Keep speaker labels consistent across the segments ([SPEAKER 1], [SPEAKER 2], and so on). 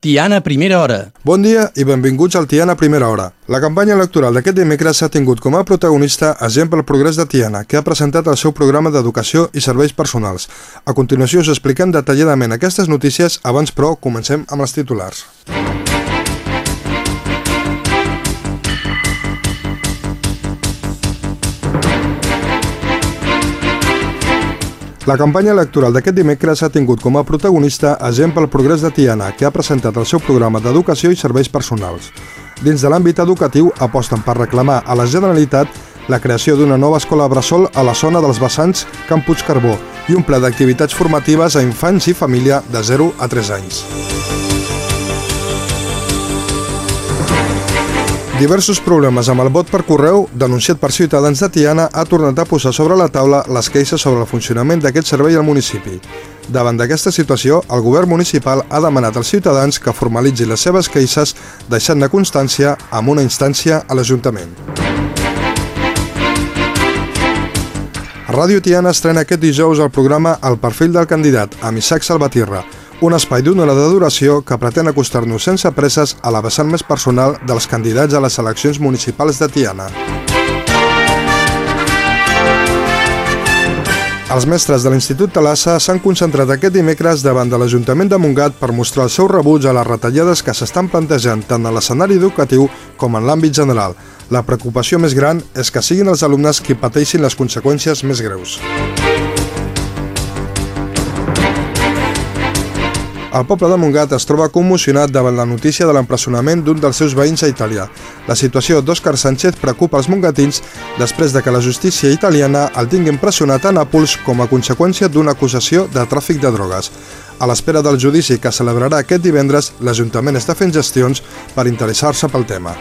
[SPEAKER 1] Tiana Primera Hora.
[SPEAKER 2] Bon dia i benvinguts al Tiana Primera Hora. La campanya electoral d'aquest dimecres s'ha tingut com a protagonista Agent pel Progrés de Tiana, que ha presentat el seu programa d'educació i serveis personals. A continuació us expliquem detalladament aquestes notícies, abans però comencem amb els titulars. La campanya electoral d'aquest dimecres ha tingut com a protagonista Agent pel Progrés de Tiana, que ha presentat el seu programa d'educació i serveis personals. Dins de l'àmbit educatiu, aposten per reclamar a la Generalitat la creació d'una nova escola bressol a la zona dels vessants Camp Puig Carbó i un pla d'activitats formatives a infants i família de 0 a 3 anys. Diversos problemes amb el vot per correu, denunciat per ciutadans de Tiana, ha tornat a posar sobre la taula les queixes sobre el funcionament d'aquest servei al municipi. Davant d'aquesta situació, el govern municipal ha demanat als ciutadans que formalitzin les seves queixes deixant-ne constància amb una instància a l'Ajuntament. Ràdio Tiana estrena aquest dijous el programa El perfil del candidat, amb Isaac Salvatierra, un espai d'una hora de duració que pretén acostar-nos sense presses a la vessant més personal dels candidats a les eleccions municipals de Tiana. Els mestres de l'Institut Talassa s'han concentrat aquest dimecres davant de l'Ajuntament de Montgat per mostrar el seu rebuig a les retallades que s'estan plantejant tant a l'escenari educatiu com en l'àmbit general. La preocupació més gran és que siguin els alumnes qui pateixin les conseqüències més greus. El poble de Montgat es troba commocionat davant la notícia de l'empresonament d'un dels seus veïns a Itàlia. La situació d'Òscar Sánchez preocupa els mongatins després de que la justícia italiana el tingui empresonat a Nàpols com a conseqüència d'una acusació de tràfic de drogues. A l'espera del judici que celebrarà aquest divendres, l'Ajuntament està fent gestions per interessar-se pel tema.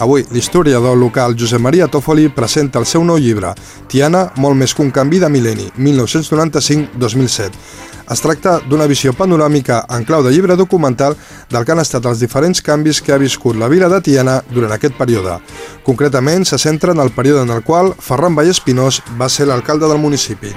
[SPEAKER 2] Avui, l'historiador local Josep Maria Tòfoli presenta el seu nou llibre, Tiana, molt més que un canvi de mil·lenni, 1995-2007. Es tracta d'una visió panoràmica en clau de llibre documental del que han estat els diferents canvis que ha viscut la vila de Tiana durant aquest període. Concretament, se centra en el període en el qual Ferran Vallespinós va ser l'alcalde del municipi.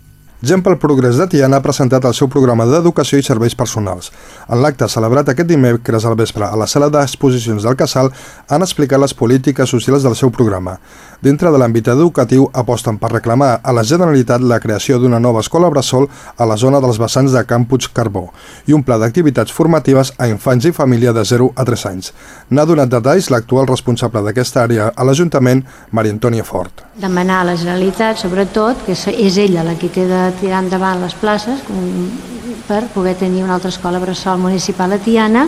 [SPEAKER 2] Gent pel Progrés de Tiana ha presentat el seu programa d'educació i serveis personals. En l'acte celebrat aquest dimecres al vespre a la sala d'exposicions del Casal han explicat les polítiques socials del seu programa. Dintre de l'àmbit educatiu aposten per reclamar a la Generalitat la creació d'una nova escola bressol a la zona dels vessants de Camp Puig Carbó i un pla d'activitats formatives a infants i família de 0 a 3 anys. N'ha donat detalls l'actual responsable d'aquesta àrea a l'Ajuntament, Maria Antònia Fort.
[SPEAKER 3] Demanar a la Generalitat, sobretot, que és ella la que té de tirar endavant les places per poder tenir una altra escola bressol municipal a Tiana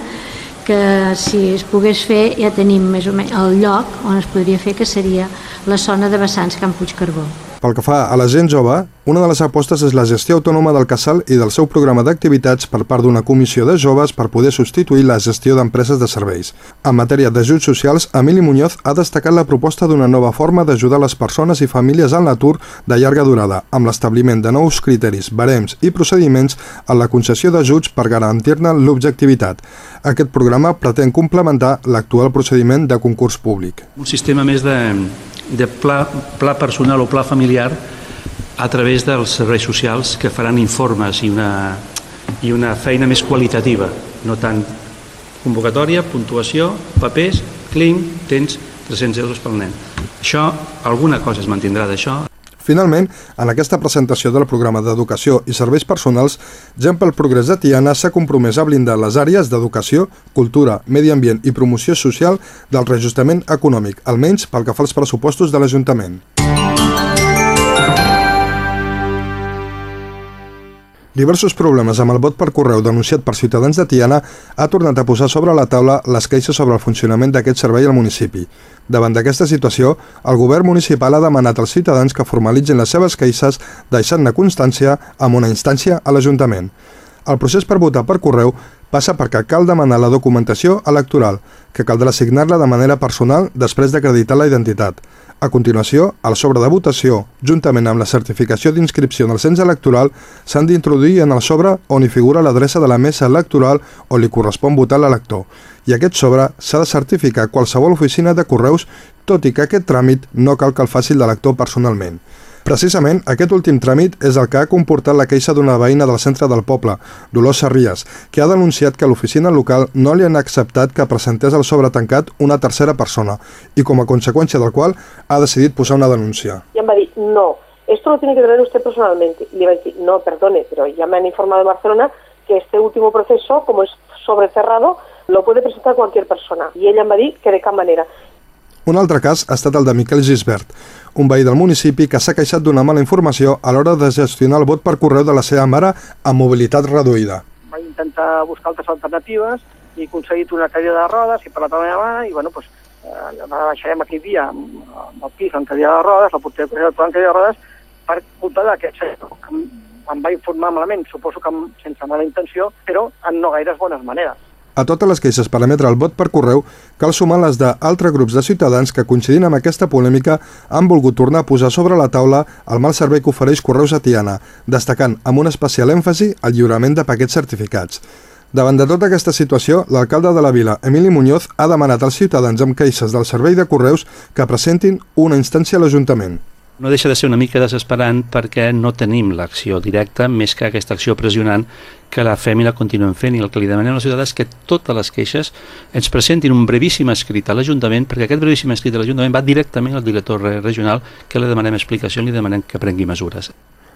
[SPEAKER 3] que si es pogués fer ja tenim més o menys el lloc on es podria fer que seria la zona de vessants Camp Puig Carbó.
[SPEAKER 2] Pel que fa a la gent jove, una de les apostes és la gestió autònoma del casal i del seu programa d'activitats per part d'una comissió de joves per poder substituir la gestió d'empreses de serveis. En matèria d'ajuts socials, Emili Muñoz ha destacat la proposta d'una nova forma d'ajudar les persones i famílies en l'atur de llarga durada, amb l'establiment de nous criteris, barems i procediments en la concessió d'ajuts per garantir-ne l'objectivitat. Aquest programa pretén complementar l'actual procediment de concurs públic.
[SPEAKER 4] Un sistema més de, de pla, pla personal o pla familiar a través dels serveis socials que faran informes i una, i una feina més qualitativa, no tant convocatòria, puntuació, papers, clinc, tens 300 euros pel nen. Això, alguna cosa es mantindrà d'això.
[SPEAKER 2] Finalment, en aquesta presentació del programa d'educació i serveis personals, Gent pel Progrés de Tiana s'ha compromès a blindar les àrees d'educació, cultura, medi ambient i promoció social del reajustament econòmic, almenys pel que fa als pressupostos de l'Ajuntament. Diversos problemes amb el vot per correu denunciat per ciutadans de Tiana ha tornat a posar sobre la taula les queixes sobre el funcionament d'aquest servei al municipi. Davant d'aquesta situació, el govern municipal ha demanat als ciutadans que formalitzin les seves queixes deixant-ne constància amb una instància a l'Ajuntament. El procés per votar per correu passa perquè cal demanar la documentació electoral, que caldrà signar-la de manera personal després d'acreditar la identitat. A continuació, el sobre de votació, juntament amb la certificació d'inscripció en el cens electoral, s'han d'introduir en el sobre on hi figura l'adreça de la mesa electoral on li correspon votar l'elector. I aquest sobre s'ha de certificar qualsevol oficina de correus, tot i que aquest tràmit no cal que el faci l'elector personalment. Precisament, aquest últim tràmit és el que ha comportat la queixa d'una veïna del centre del poble, Dolors Sarries, que ha denunciat que l'oficina local no li han acceptat que presentés el sobre tancat una tercera persona i com a conseqüència del qual ha decidit posar una denúncia.
[SPEAKER 5] Y em va dir, no, esto lo tiene que traer usted personalmente. Le iba a decir, no, perdone, pero ya me han informado de Barcelona que este último proceso, como es sobrecerrado, lo puede presentar cualquier persona. Y ella em va dir que de cap manera.
[SPEAKER 2] Un altre cas ha estat el de Miquel Gisbert, un veí del municipi que s'ha queixat d'una mala informació a l'hora de gestionar el vot per correu de la seva mare amb mobilitat reduïda.
[SPEAKER 6] vaig intentar buscar altres alternatives i aconseguit una cadira de rodes i per la meva i bueno, pues, eh, la baixarem aquell dia amb, amb el pis en cadira de rodes, la portaré a en cadira de rodes per culpa d'aquest senyor que em, em va informar malament, suposo que amb, sense mala intenció, però en no gaires bones maneres.
[SPEAKER 2] A totes les queixes per emetre el vot per correu cal sumar les d'altres grups de ciutadans que, coincidint amb aquesta polèmica, han volgut tornar a posar sobre la taula el mal servei que ofereix Correus a Tiana, destacant amb un especial èmfasi el lliurament de paquets certificats. Davant de tota aquesta situació, l'alcalde de la vila, Emili Muñoz, ha demanat als ciutadans amb queixes del servei de correus que presentin una instància a l'Ajuntament.
[SPEAKER 4] No deixa de ser una mica desesperant perquè no tenim l'acció directa més que aquesta acció pressionant que la fem i la continuem fent i el que li demanem a la ciutadania és que totes les queixes ens presentin un brevíssim escrit a l'Ajuntament perquè aquest brevíssim escrit a l'Ajuntament va directament al director re- regional que li demanem explicació i li demanem que prengui mesures.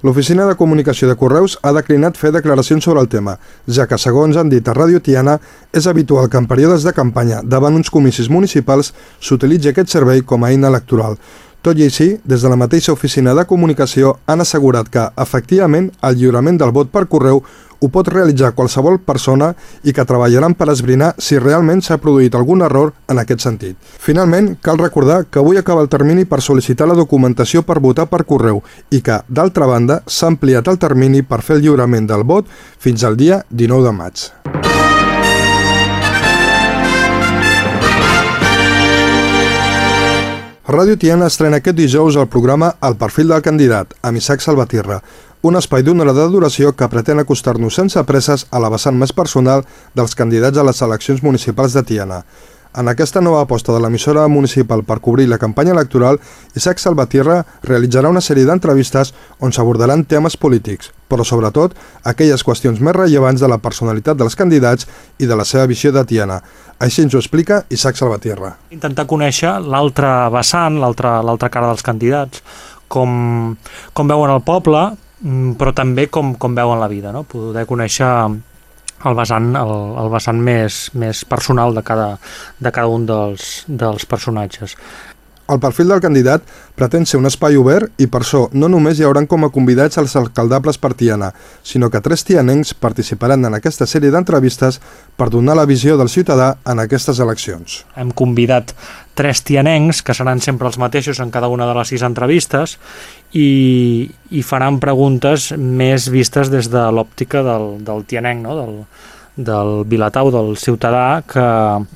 [SPEAKER 2] L'Oficina de Comunicació de Correus ha declinat fer declaracions sobre el tema, ja que, segons han dit a Ràdio Tiana, és habitual que en períodes de campanya davant uns comicis municipals s'utilitzi aquest servei com a eina electoral. Tot i així, des de la mateixa oficina de comunicació han assegurat que, efectivament, el lliurament del vot per correu ho pot realitzar qualsevol persona i que treballaran per esbrinar si realment s'ha produït algun error en aquest sentit. Finalment, cal recordar que avui acaba el termini per sol·licitar la documentació per votar per correu i que, d'altra banda, s'ha ampliat el termini per fer el lliurament del vot fins al dia 19 de maig. Ràdio Tiana estrena aquest dijous el programa El perfil del candidat, amb Isaac Salvatierra, un espai d'una hora de duració que pretén acostar-nos sense presses a la vessant més personal dels candidats a les eleccions municipals de Tiana. En aquesta nova aposta de l'emissora municipal per cobrir la campanya electoral, Isaac Salvatierra realitzarà una sèrie d'entrevistes on s'abordaran temes polítics, però sobretot aquelles qüestions més rellevants de la personalitat dels candidats i de la seva visió de Tiana. Així ens ho explica Isaac Salvatierra.
[SPEAKER 7] intentar conèixer l'altra vessant, l'altra l'altra cara dels candidats, com, com veuen el poble, mm, però també com, com veuen la vida, no? poder conèixer el vessant, el, el vessant més, més personal de cada, de cada un dels, dels personatges.
[SPEAKER 2] El perfil del candidat pretén ser un espai obert i per això no només hi hauran com a convidats els alcaldables per Tiana, sinó que tres tianencs participaran en aquesta sèrie d'entrevistes per donar la visió del ciutadà en aquestes eleccions.
[SPEAKER 7] Hem convidat tres tianencs, que seran sempre els mateixos en cada una de les sis entrevistes, i, i faran preguntes més vistes des de l'òptica del, del tianenc, no? del, del vilatau, del ciutadà, que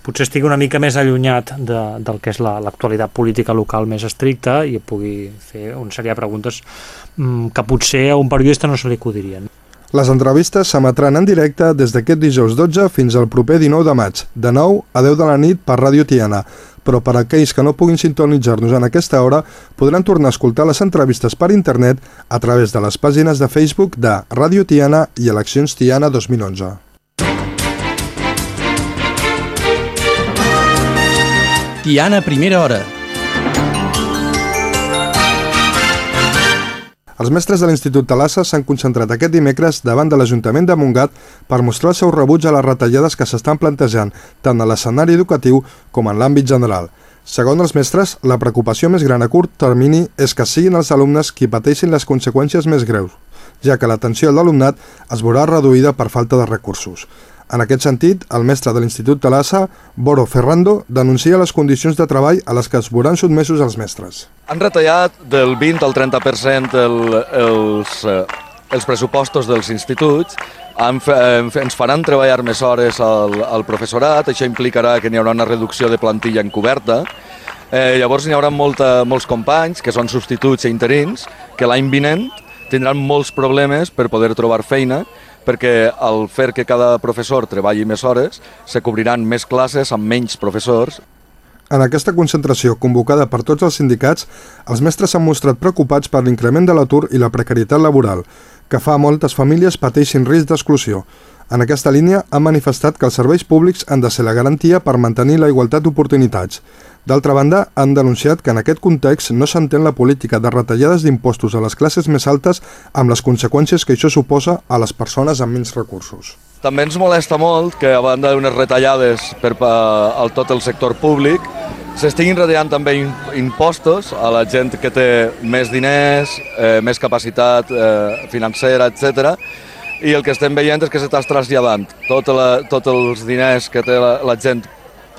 [SPEAKER 7] potser estigui una mica més allunyat de, del que és la- l'actualitat política local més estricta i pugui fer un sèrie de preguntes mm, que potser a un periodista no se li acudirien.
[SPEAKER 2] Les entrevistes s'emetran en directe des d'aquest dijous 12 fins al proper 19 de maig, de 9 a 10 de la nit per Ràdio Tiana. Però per a aquells que no puguin sintonitzar-nos en aquesta hora, podran tornar a escoltar les entrevistes per internet a través de les pàgines de Facebook de Ràdio Tiana i Eleccions Tiana 2011.
[SPEAKER 1] Tiana Primera Hora.
[SPEAKER 2] Els mestres de l'Institut Talassa s'han concentrat aquest dimecres davant de l'Ajuntament de Montgat per mostrar el seu rebuig a les retallades que s'estan plantejant tant a l'escenari educatiu com en l'àmbit general. Segons els mestres, la preocupació més gran a curt termini és que siguin els alumnes qui pateixin les conseqüències més greus, ja que l'atenció a l'alumnat es veurà reduïda per falta de recursos. En aquest sentit, el mestre de l'Institut Talassa, Boro Ferrando, denuncia les condicions de treball a les que es veuran sotmesos els mestres.
[SPEAKER 8] Han retallat del 20 al 30% el, els, eh, els pressupostos dels instituts. Ens faran treballar més hores al, al professorat, això implicarà que n'hi haurà una reducció de plantilla encoberta, eh, llavors n'hi haurà molta, molts companys que són substituts i interins que l'any vinent tindran molts problemes per poder trobar feina perquè al fer que cada professor treballi més hores se cobriran més classes amb menys professors
[SPEAKER 2] en aquesta concentració, convocada per tots els sindicats, els mestres s'han mostrat preocupats per l'increment de l'atur i la precarietat laboral, que fa moltes famílies pateixin risc d'exclusió. En aquesta línia, han manifestat que els serveis públics han de ser la garantia per mantenir la igualtat d'oportunitats. D'altra banda, han denunciat que en aquest context no s'entén la política de retallades d'impostos a les classes més altes amb les conseqüències que això suposa a les persones amb menys recursos.
[SPEAKER 8] També ens molesta molt que, a banda d'unes retallades per a tot el sector públic, s'estiguin retallant també impostos a la gent que té més diners, eh, més capacitat eh, financera, etc. I el que estem veient és que s'està traslladant tots tot els diners que té la, la gent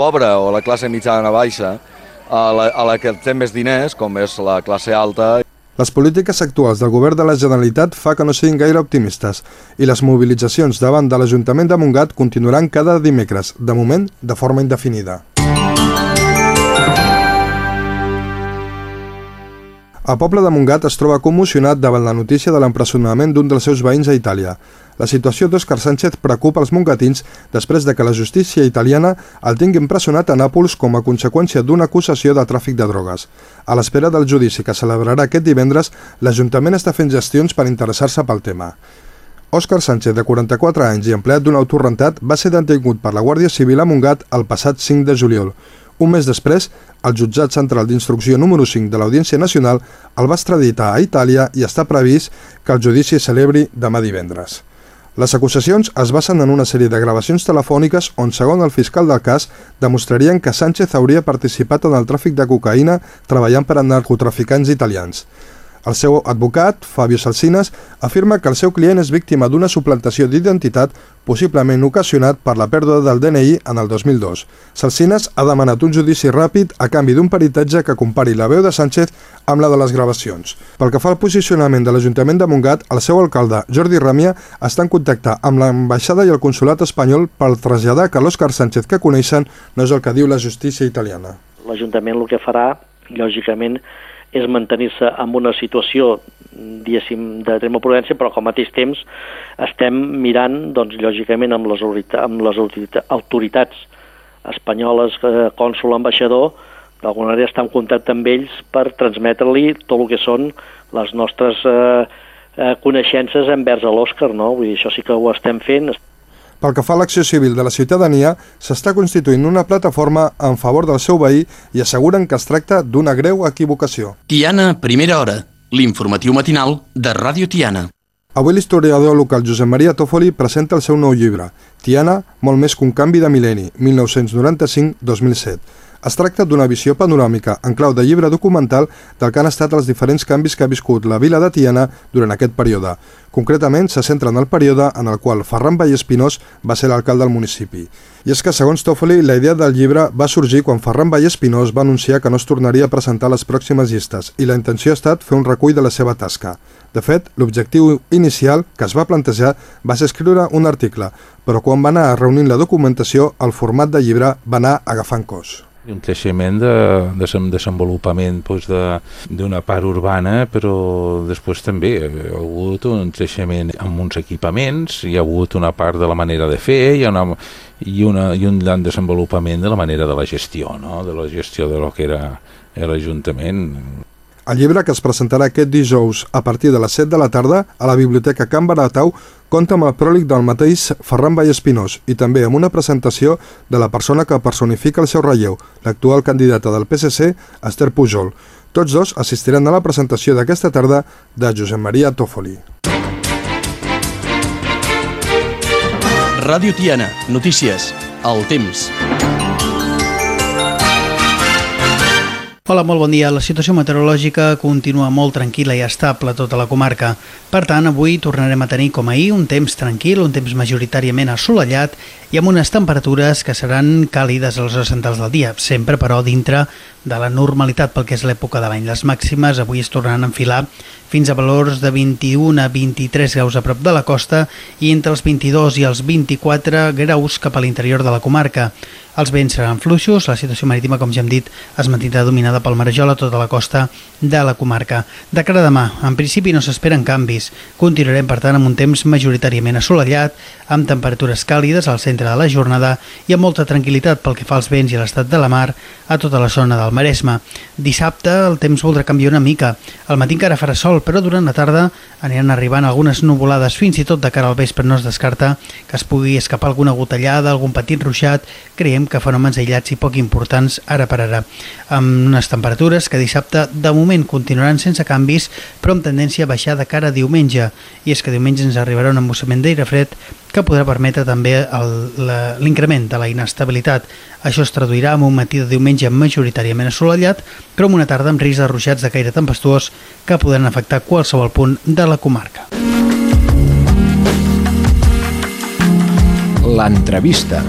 [SPEAKER 8] pobra o la classe mitjana baixa a la, a la que té més diners, com és la classe alta.
[SPEAKER 2] Les polítiques actuals del govern de la Generalitat fa que no siguin gaire optimistes i les mobilitzacions davant de l'Ajuntament de Montgat continuaran cada dimecres, de moment de forma indefinida. El poble de Montgat es troba commocionat davant la notícia de l'empresonament d'un dels seus veïns a Itàlia. La situació d'Òscar Sánchez preocupa els mongatins després de que la justícia italiana el tingui empresonat a Nàpols com a conseqüència d'una acusació de tràfic de drogues. A l'espera del judici que celebrarà aquest divendres, l'Ajuntament està fent gestions per interessar-se pel tema. Òscar Sánchez, de 44 anys i empleat d'un auto rentat, va ser detingut per la Guàrdia Civil a Montgat el passat 5 de juliol. Un mes després, el jutjat central d'instrucció número 5 de l'Audiència Nacional el va extraditar a Itàlia i està previst que el judici celebri demà divendres. Les acusacions es basen en una sèrie de gravacions telefòniques on, segons el fiscal del cas, demostrarien que Sánchez hauria participat en el tràfic de cocaïna treballant per a narcotraficants italians. El seu advocat, Fabio Salsinas, afirma que el seu client és víctima d'una suplantació d'identitat possiblement ocasionat per la pèrdua del DNI en el 2002. Salsinas ha demanat un judici ràpid a canvi d'un peritatge que compari la veu de Sánchez amb la de les gravacions. Pel que fa al posicionament de l'Ajuntament de Montgat, el seu alcalde, Jordi Ràmia, està en contacte amb l'ambaixada i el consulat espanyol per traslladar que l'Òscar Sánchez que coneixen no és el que diu la justícia italiana.
[SPEAKER 9] L'Ajuntament el que farà, lògicament, és mantenir-se en una situació diguéssim, de trema prudència, però al mateix temps estem mirant, doncs, lògicament, amb les, amb les autoritats espanyoles, eh, cònsul, ambaixador, d'alguna manera estar en contacte amb ells per transmetre-li tot el que són les nostres eh, eh, coneixences envers l'Òscar, no? Vull dir, això sí que ho estem fent,
[SPEAKER 2] pel que fa a l'acció civil de la ciutadania, s'està constituint una plataforma en favor del seu veí i asseguren que es tracta d'una greu equivocació.
[SPEAKER 1] Tiana, primera hora, l'informatiu matinal de Ràdio Tiana.
[SPEAKER 2] Avui l'historiador local Josep Maria Tòfoli presenta el seu nou llibre, Tiana, molt més que un canvi de mil·lenni, 1995-2007 es tracta d'una visió panoràmica en clau de llibre documental del que han estat els diferents canvis que ha viscut la vila de Tiana durant aquest període. Concretament, se centra en el període en el qual Ferran Vallespinós va ser l'alcalde del municipi. I és que, segons Toffoli, la idea del llibre va sorgir quan Ferran Vallespinós va anunciar que no es tornaria a presentar les pròximes llistes i la intenció ha estat fer un recull de la seva tasca. De fet, l'objectiu inicial que es va plantejar va ser escriure un article, però quan va anar reunint la documentació, el format de llibre va anar agafant cos
[SPEAKER 10] un creixement de, de desenvolupament doncs, d'una de, part urbana, però després també hi ha hagut un creixement amb uns equipaments, hi ha hagut una part de la manera de fer, ha una, i, una, i un gran desenvolupament de la manera de la gestió, no? de la gestió de lo que era l'Ajuntament.
[SPEAKER 2] El llibre que es presentarà aquest dijous a partir de les 7 de la tarda a la Biblioteca Can Baratau compta amb el pròlig del mateix Ferran Vallespinós i també amb una presentació de la persona que personifica el seu relleu, l'actual candidata del PSC, Esther Pujol. Tots dos assistiran a la presentació d'aquesta tarda de Josep Maria Tòfoli.
[SPEAKER 1] Ràdio Tiana, notícies, el temps.
[SPEAKER 11] Hola, molt bon dia. La situació meteorològica continua molt tranquil·la i estable a tota la comarca. Per tant, avui tornarem a tenir, com ahir, un temps tranquil, un temps majoritàriament assolellat i amb unes temperatures que seran càlides a les hores centrals del dia, sempre però dintre de la normalitat pel que és l'època de l'any. Les màximes avui es tornaran a enfilar fins a valors de 21 a 23 graus a prop de la costa i entre els 22 i els 24 graus cap a l'interior de la comarca. Els vents seran fluixos, la situació marítima, com ja hem dit, es mantindrà dominada pel marejol a tota la costa de la comarca. De cara a demà, en principi no s'esperen canvis. Continuarem, per tant, amb un temps majoritàriament assolellat, amb temperatures càlides al centre de la jornada i amb molta tranquil·litat pel que fa als vents i l'estat de la mar a tota la zona del Maresme. Dissabte el temps voldrà canviar una mica. Al matí encara farà sol, però durant la tarda aniran arribant algunes nuvolades fins i tot de cara al vespre no es descarta que es pugui escapar alguna gotellada, algun petit ruixat. Creiem que fenòmens aïllats i poc importants ara per ara, amb unes temperatures que dissabte de moment continuaran sense canvis, però amb tendència a baixar de cara a diumenge, i és que diumenge ens arribarà un embossament d'aire fred que podrà permetre també l'increment de la inestabilitat. Això es traduirà en un matí de diumenge majoritàriament assolellat, però amb una tarda amb risc de ruixats de caire tempestuós que podran afectar qualsevol punt de la comarca.
[SPEAKER 12] L'entrevista.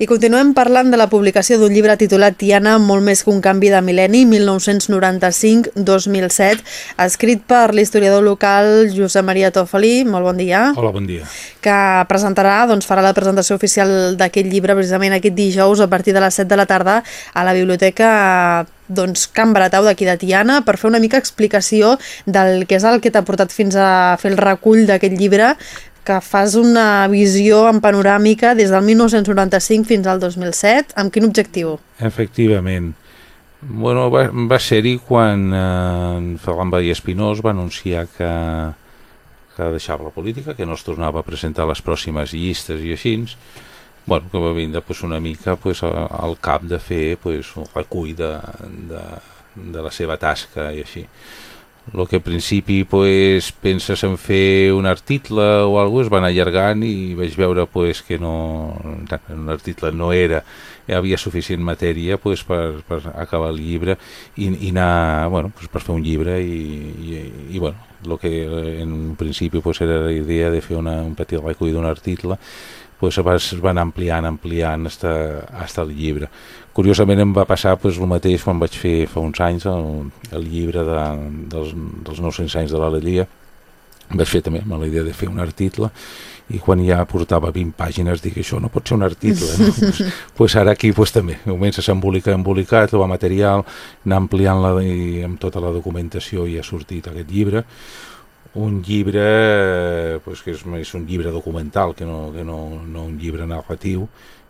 [SPEAKER 13] I continuem parlant de la publicació d'un llibre titulat Tiana, molt més que un canvi de mil·lenni, 1995-2007, escrit per l'historiador local Josep Maria Tofali. Molt bon dia.
[SPEAKER 10] Hola, bon dia.
[SPEAKER 13] Que presentarà, doncs farà la presentació oficial d'aquest llibre precisament aquest dijous a partir de les 7 de la tarda a la biblioteca doncs, Can Baratau d'aquí de Tiana per fer una mica explicació del que és el que t'ha portat fins a fer el recull d'aquest llibre que fas una visió en panoràmica des del 1995 fins al 2007. Amb quin objectiu?
[SPEAKER 10] Efectivament. Bueno, va, va ser-hi quan eh, Ferran Badia Espinós va anunciar que, que deixava la política, que no es tornava a presentar les pròximes llistes i així. Bueno, que va vindre pues, una mica pues, al cap de fer pues, un recull de, de, de la seva tasca i així el que al principi pues, penses en fer un article o alguna es van allargant i vaig veure pues, que no, un article no era hi havia suficient matèria pues, per, per acabar el llibre i, i anar bueno, pues, per fer un llibre i, i, i bueno, el que en principi pues, era la idea de fer una, un petit recull d'un article pues, es van ampliant, ampliant hasta, hasta el llibre Curiosament em va passar pues, el mateix quan vaig fer fa uns anys el, el llibre de, dels, dels 900 anys de l'Alelia. Vaig fer també amb la idea de fer un article i quan ja portava 20 pàgines dic això no pot ser un article no? pues, pues ara aquí pues, també comença a embolicar, embolicar, trobar material anar ampliant-la amb tota la documentació i ha sortit aquest llibre un llibre pues, que és més un llibre documental que no, que no, no un llibre narratiu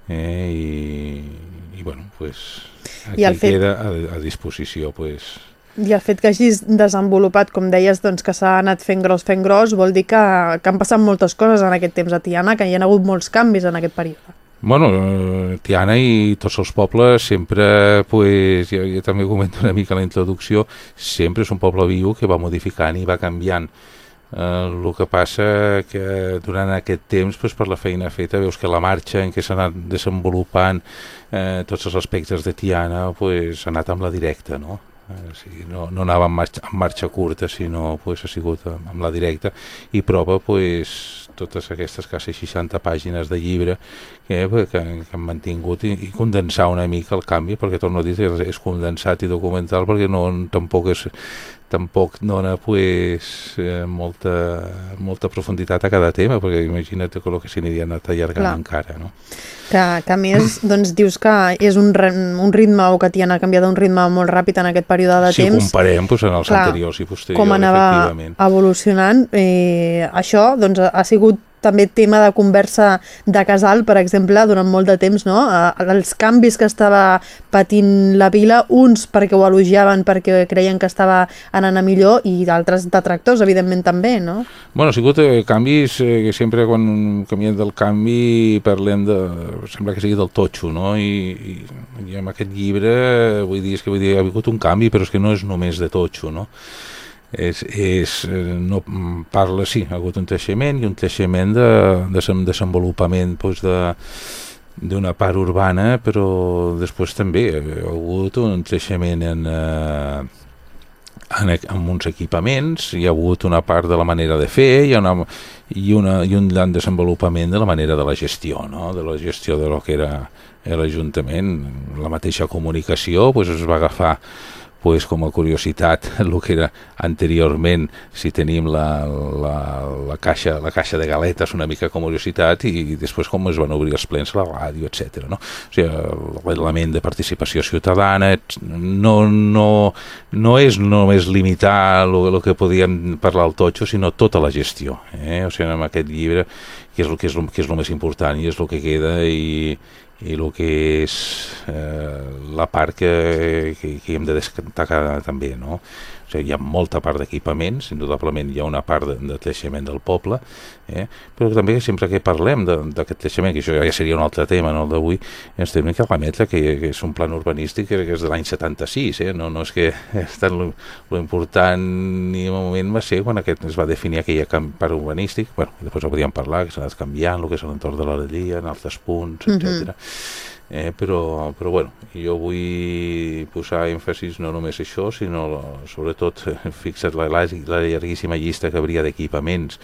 [SPEAKER 10] eh, i, i bueno, pues, aquí I el fet... queda a, a disposició pues,
[SPEAKER 13] i el fet que hagis desenvolupat, com deies, doncs, que s'ha anat fent gros, fent gros, vol dir que, que han passat moltes coses en aquest temps a Tiana, que hi ha hagut molts canvis en aquest període.
[SPEAKER 10] Bueno, eh, Tiana i tots els pobles sempre, pues, jo, jo també comento una mica la introducció, sempre és un poble viu que va modificant i va canviant. Eh, que passa que durant aquest temps, pues, per la feina feta, veus que la marxa en què s'ha anat desenvolupant eh, tots els aspectes de Tiana pues, anat amb la directa, no? Eh, o sigui, no, no anava en marxa, en marxa curta, sinó pues, ha sigut amb la directa i prova pues, totes aquestes quasi 60 pàgines de llibre que, que, que han mantingut i, i condensar una mica el canvi, perquè torno a dir que és condensat i documental perquè no, tampoc és tampoc dona pues, eh, molta, molta profunditat a cada tema, perquè imagina't el que s'aniria anat allargant Clar. encara. No?
[SPEAKER 13] Que, que a més doncs, dius que és un, un ritme o que t'hi ha canviat un ritme molt ràpid en aquest període de
[SPEAKER 10] si
[SPEAKER 13] temps.
[SPEAKER 10] Si comparem pues, en els Clar, anteriors i posteriors,
[SPEAKER 13] com anava evolucionant, eh, això doncs, ha sigut també tema de conversa de casal, per exemple, durant molt de temps, no? Els canvis que estava patint la vila, uns perquè ho elogiaven, perquè creien que estava anant a millor, i d'altres detractors, evidentment, també, no?
[SPEAKER 10] Bueno, ha sigut eh, canvis eh, que sempre quan canviem del canvi parlem de... sembla que sigui del totxo, no? I, i, i amb aquest llibre, vull dir, és que vull dir, ha hagut un canvi, però és que no és només de totxo, no? És, és, eh, no, parla, sí, ha hagut un creixement i un creixement de, de desenvolupament doncs, de, part urbana, però després també ha hagut un creixement en, eh, en, en uns equipaments, hi ha hagut una part de la manera de fer, ha una, i, una, i un gran desenvolupament de la manera de la gestió, no? de la gestió de lo que era l'Ajuntament. La mateixa comunicació pues, es va agafar pues, com a curiositat el que era anteriorment si tenim la, la, la, caixa, la caixa de galetes una mica com curiositat i, i després com es van obrir els plens a la ràdio, etc. No? O sigui, l'element de participació ciutadana no, no, no és només limitar el que podíem parlar al totxo, sinó tota la gestió. Eh? O sigui, en aquest llibre, que és, el, que, és el, que és el més important i és el que queda i, i el que és eh, la part que, que, que hem de destacar també, no? O sigui, hi ha molta part d'equipaments, indudablement hi ha una part de, de creixement del poble, eh? però també sempre que parlem d'aquest creixement, que això ja seria un altre tema, no d'avui, ens tenim que remetre que, que és un plan urbanístic que, és de l'any 76, eh? no, no és que és tan lo, lo important ni un moment va ser quan aquest es va definir aquell part urbanístic, bueno, després ho podíem parlar, que s'ha anat canviant, el que és l'entorn de l'Arelia, en altres punts, etc. Mm -hmm eh, però, però bueno, jo vull posar èmfasis no només això, sinó sobretot fixa't la, la, la llarguíssima llista que hauria d'equipaments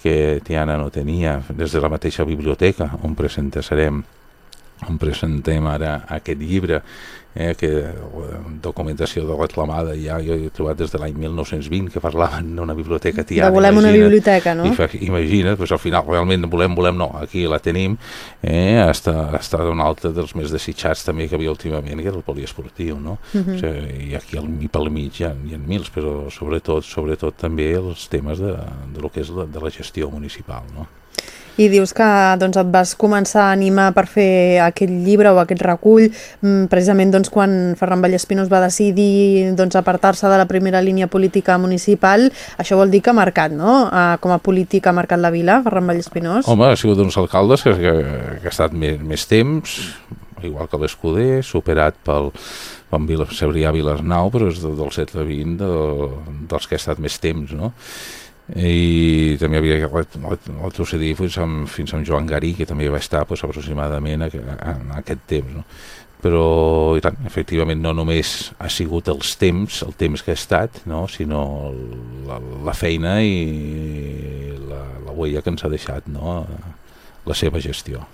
[SPEAKER 10] que Tiana no tenia, des de la mateixa biblioteca on presentarem on presentem ara aquest llibre eh, que documentació de reclamada ja jo he trobat des de l'any 1920 que parlaven d'una biblioteca tiana.
[SPEAKER 13] De volem una biblioteca, no?
[SPEAKER 10] I, imagina't, doncs al final realment volem, volem, no, aquí la tenim, eh, està, està d'un altre dels més desitjats també que havia últimament, que era el poliesportiu, no? Uh mhm. -huh. o sigui, I aquí al, i pel mig hi ha, hi ha mils, però sobretot, sobretot també els temes de, de lo que és la, de la gestió municipal, no?
[SPEAKER 13] I dius que doncs, et vas començar a animar per fer aquest llibre o aquest recull mm, precisament doncs, quan Ferran Vallespinós va decidir doncs, apartar-se de la primera línia política municipal això vol dir que ha marcat, no? Com a polític ha marcat la vila, Ferran Vallespinós?
[SPEAKER 10] Home, ha sigut uns alcaldes que, que, que ha estat més, més temps igual que l'Escuder, superat pel, pel Vila, Cebrià Vilasnau, però és del segle XX de, dels que ha estat més temps, no? I també havia retrocedir fins, amb, fins amb Joan Garí que també va estar pues, aproximadament en aquest temps no? però i tant, efectivament no només ha sigut els temps, el temps que ha estat no? sinó la, la feina i la, la huella que ens ha deixat no? La seva gestió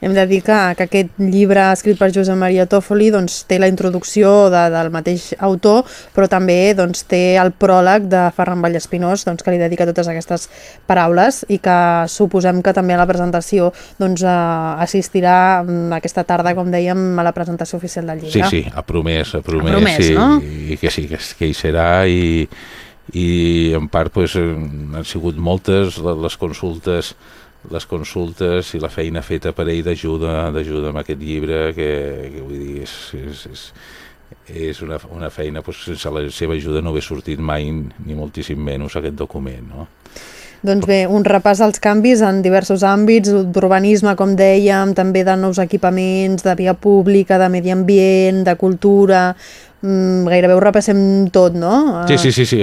[SPEAKER 13] hem de dir que, que aquest llibre escrit per Josep Maria Toffoli doncs, té la introducció de, del mateix autor, però també doncs, té el pròleg de Ferran Vallespinós doncs, que li dedica totes aquestes paraules i que suposem que també a la presentació doncs, eh, assistirà mm, aquesta tarda, com dèiem, a la presentació oficial del llibre.
[SPEAKER 10] Sí, sí, ha promès, ha promès, ha promès i, no? i que sí, que, que hi serà i, i en part pues, han sigut moltes les consultes les consultes i la feina feta per ell d'ajuda d'ajuda amb aquest llibre que, que vull dir és, és, és, és una, una feina pues, sense la seva ajuda no hauria sortit mai ni moltíssim menys aquest document no?
[SPEAKER 13] Doncs bé, un repàs als canvis en diversos àmbits, d'urbanisme, com dèiem, també de nous equipaments, de via pública, de medi ambient, de cultura, mm, gairebé ho repassem tot, no?
[SPEAKER 10] Sí, sí, sí, sí.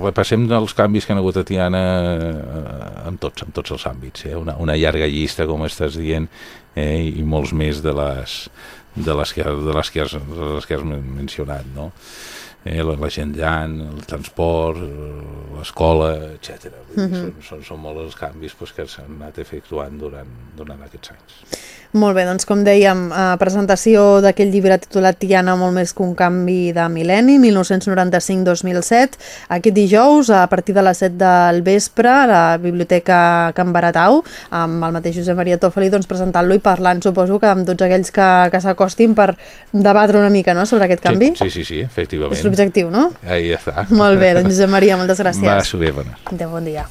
[SPEAKER 10] repassem els canvis que han hagut a Tiana eh, en tots, en tots els àmbits. Eh? Una, una llarga llista, com estàs dient, eh? i molts més de les, de les, que, de les, que, has, de les que has mencionat, no? Eh, la, la gent llan, el transport, l'escola, etc. Uh -huh. són, són, són molts els canvis pues, que s'han anat efectuant durant, durant aquests anys.
[SPEAKER 13] Molt bé, doncs com dèiem, eh, presentació d'aquell llibre titulat Tiana, molt més que un canvi de mil·lenni, 1995-2007, aquest dijous a partir de les 7 del vespre a la Biblioteca Can Baratau, amb el mateix Josep Maria Tofoli, doncs presentant-lo i parlant, suposo que amb tots aquells que, que s'acostin per debatre una mica no?, sobre aquest canvi.
[SPEAKER 10] Sí, sí, sí, efectivament.
[SPEAKER 13] És l'objectiu, no?
[SPEAKER 10] Ahí està.
[SPEAKER 13] Molt bé, doncs Josep Maria, moltes gràcies.
[SPEAKER 10] Va, bé, bona.
[SPEAKER 13] Adéu, bon dia.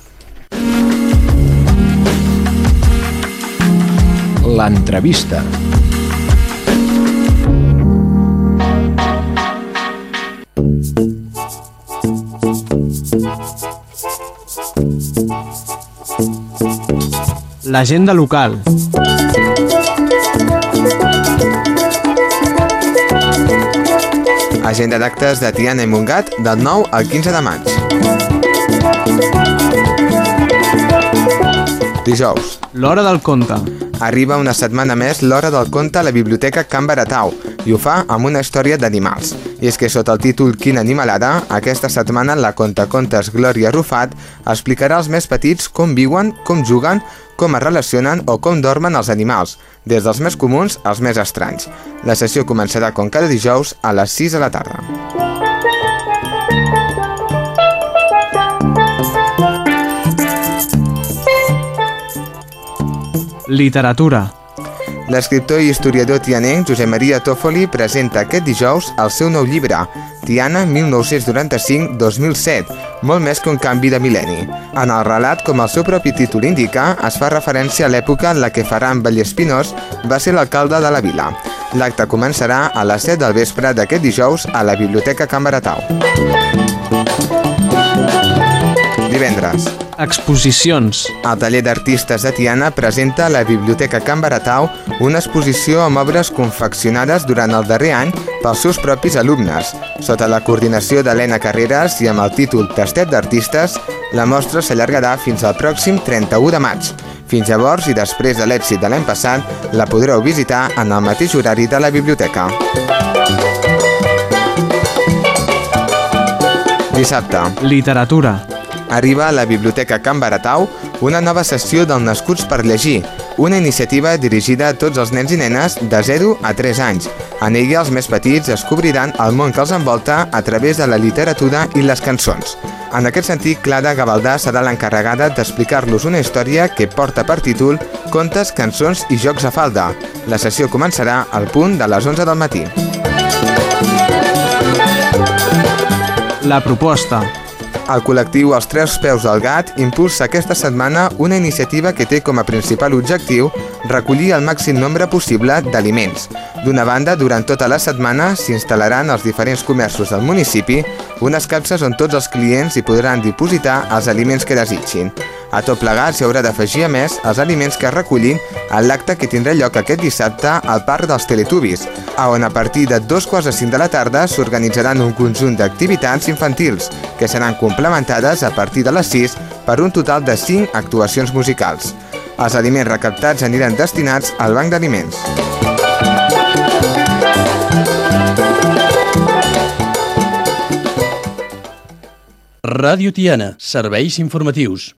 [SPEAKER 12] L'entrevista. L'agenda local.
[SPEAKER 14] Agenda d'actes de Tiana i Montgat del 9 al 15 de maig. Dijous.
[SPEAKER 12] L'hora del conte
[SPEAKER 14] Arriba una setmana més l'hora del conte a la Biblioteca Can Baratau i ho fa amb una història d'animals. I és que sota el títol Quina animalada, aquesta setmana la contacontes Glòria Rufat explicarà als més petits com viuen, com juguen, com es relacionen o com dormen els animals, des dels més comuns als més estranys. La sessió començarà com cada dijous a les 6 de la tarda.
[SPEAKER 12] Literatura.
[SPEAKER 14] L'escriptor i historiador tianenc Josep Maria Tòfoli presenta aquest dijous el seu nou llibre, Tiana 1995-2007, molt més que un canvi de mil·lenni. En el relat, com el seu propi títol indica, es fa referència a l'època en la que Ferran Vallespinós va ser l'alcalde de la vila. L'acte començarà a les 7 del vespre d'aquest dijous a la Biblioteca Can Baratau. Divendres.
[SPEAKER 12] Exposicions.
[SPEAKER 14] El taller d'artistes de Tiana presenta a la Biblioteca Can Baratau una exposició amb obres confeccionades durant el darrer any pels seus propis alumnes. Sota la coordinació d'Helena Carreras i amb el títol Tastet d'Artistes, la mostra s'allargarà fins al pròxim 31 de maig. Fins llavors i després de l'èxit de l'any passat, la podreu visitar en el mateix horari de la biblioteca. Dissabte.
[SPEAKER 12] Literatura.
[SPEAKER 14] Arriba a la Biblioteca Can Baratau una nova sessió del Nascuts per Llegir, una iniciativa dirigida a tots els nens i nenes de 0 a 3 anys. En ella els més petits descobriran el món que els envolta a través de la literatura i les cançons. En aquest sentit, Clara Gavaldà serà l'encarregada d'explicar-los una història que porta per títol Contes, cançons i jocs a falda. La sessió començarà al punt de les 11 del matí.
[SPEAKER 12] La proposta.
[SPEAKER 14] El col·lectiu Els Tres Peus del Gat impulsa aquesta setmana una iniciativa que té com a principal objectiu recollir el màxim nombre possible d'aliments. D'una banda, durant tota la setmana s'instal·laran als diferents comerços del municipi unes capses on tots els clients hi podran dipositar els aliments que desitgin. A tot plegat s'hi haurà d'afegir a més els aliments que es recullin a l'acte que tindrà lloc aquest dissabte al Parc dels Teletubis, on a partir de dos quarts de cinc de la tarda s'organitzaran un conjunt d'activitats infantils, que seran complementades a partir de les 6 per un total de 5 actuacions musicals. Els aliments recaptats aniran destinats al Banc d'Aliments.
[SPEAKER 1] Ràdio Tiana, serveis informatius.